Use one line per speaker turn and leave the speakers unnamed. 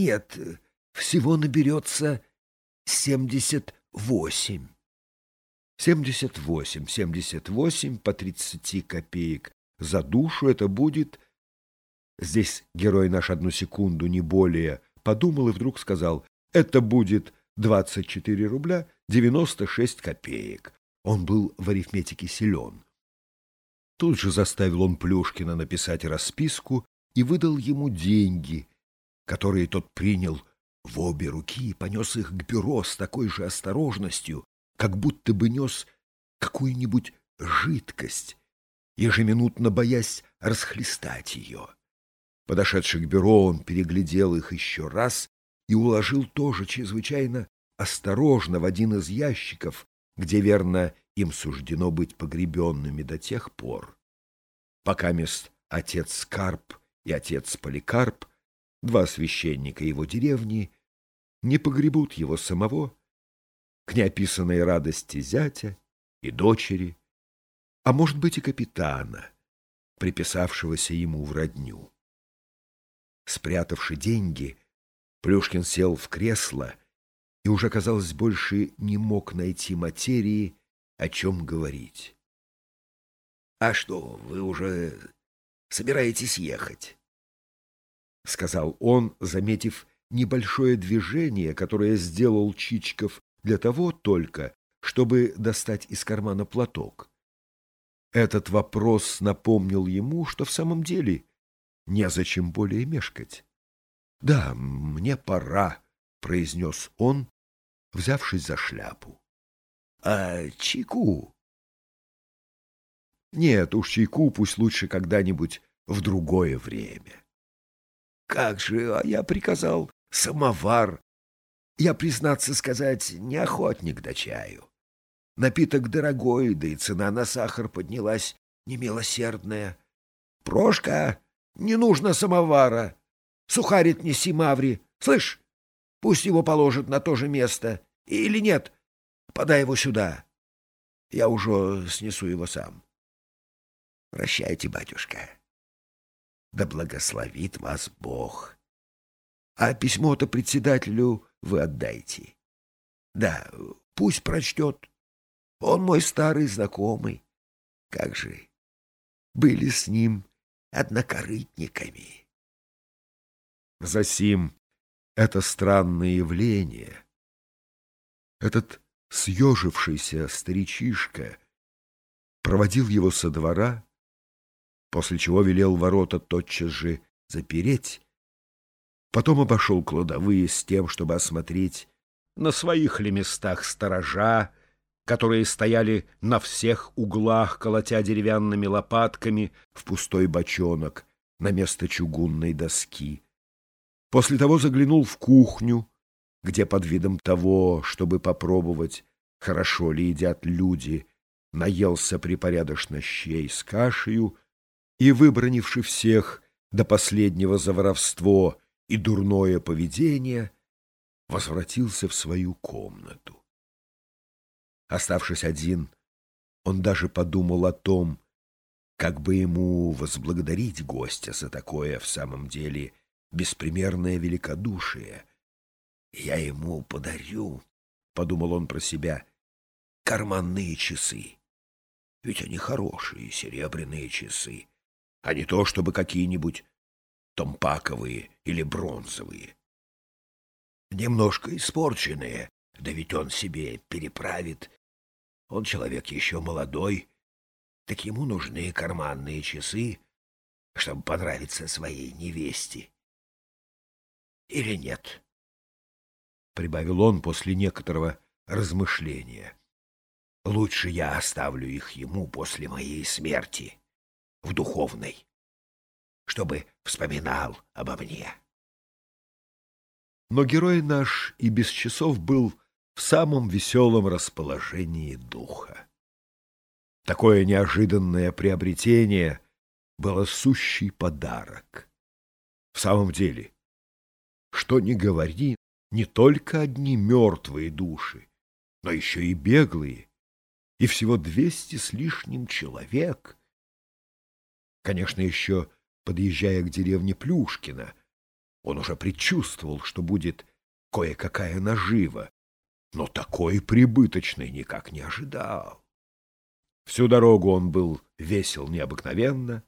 нет, всего наберется семьдесят восемь. Семьдесят восемь, семьдесят восемь по тридцати копеек за душу это будет... Здесь герой наш одну секунду, не более, подумал и вдруг сказал, это будет двадцать четыре рубля девяносто шесть копеек. Он был в арифметике силен. Тут же заставил он Плюшкина написать расписку и выдал ему деньги, которые тот принял в обе руки и понес их к бюро с такой же осторожностью, как будто бы нес какую-нибудь жидкость, ежеминутно боясь расхлестать ее. Подошедший к бюро, он переглядел их еще раз и уложил тоже чрезвычайно осторожно в один из ящиков, где, верно, им суждено быть погребенными до тех пор, пока мест отец Скарп и отец Поликарп, два священника его деревни, не погребут его самого к неописанной радости зятя и дочери, а может быть и капитана, приписавшегося ему в родню. Спрятавши деньги, Плюшкин сел в кресло и уже, казалось, больше не мог найти материи, о чем говорить. — А что, вы уже собираетесь ехать? — сказал он, заметив небольшое движение, которое сделал Чичков для того только, чтобы достать из кармана платок. Этот вопрос напомнил ему, что в самом деле незачем более мешкать. — Да, мне пора, — произнес он, взявшись за шляпу. — А чайку? — Нет, уж чайку пусть лучше когда-нибудь в другое время. — Как же, а я приказал самовар. Я, признаться сказать, не охотник до чаю. Напиток дорогой, да и цена на сахар поднялась немилосердная. — Прошка, не нужно самовара. Сухарит неси Маври. Слышь, пусть его положат на то же место. Или нет, подай его сюда. Я уже снесу его сам. Прощайте, батюшка. Да благословит вас Бог. А письмо-то председателю вы отдайте. Да, пусть прочтет. Он мой старый знакомый. Как же, были с ним однокорытниками. Засим это странное явление, этот съежившийся старичишка проводил его со двора, после чего велел ворота тотчас же запереть, потом обошел кладовые с тем, чтобы осмотреть на своих ли местах сторожа, которые стояли на всех углах, колотя деревянными лопатками в пустой бочонок на место чугунной доски. После того заглянул в кухню, где под видом того, чтобы попробовать, хорошо ли едят люди, наелся припорядочно щей с кашею и, выбронивши всех до последнего за воровство и дурное поведение, возвратился в свою комнату. Оставшись один, он даже подумал о том, как бы ему возблагодарить гостя за такое в самом деле беспримерное великодушие. Я ему подарю, — подумал он про себя, — карманные часы. Ведь они хорошие, серебряные часы, а не то, чтобы какие-нибудь томпаковые или бронзовые. Немножко испорченные, да ведь он себе переправит. Он человек еще молодой, так ему нужны карманные часы, чтобы понравиться своей невесте или нет? — прибавил он после некоторого размышления. — Лучше я оставлю их ему после моей смерти, в духовной, чтобы вспоминал обо мне. Но герой наш и без часов был в самом веселом расположении духа. Такое неожиданное приобретение было сущий подарок. В самом деле, что ни говори, не только одни мертвые души, но еще и беглые, и всего двести с лишним человек. Конечно, еще подъезжая к деревне Плюшкина, Он уже предчувствовал, что будет кое-какая нажива, но такой прибыточной никак не ожидал. Всю дорогу он был весел необыкновенно,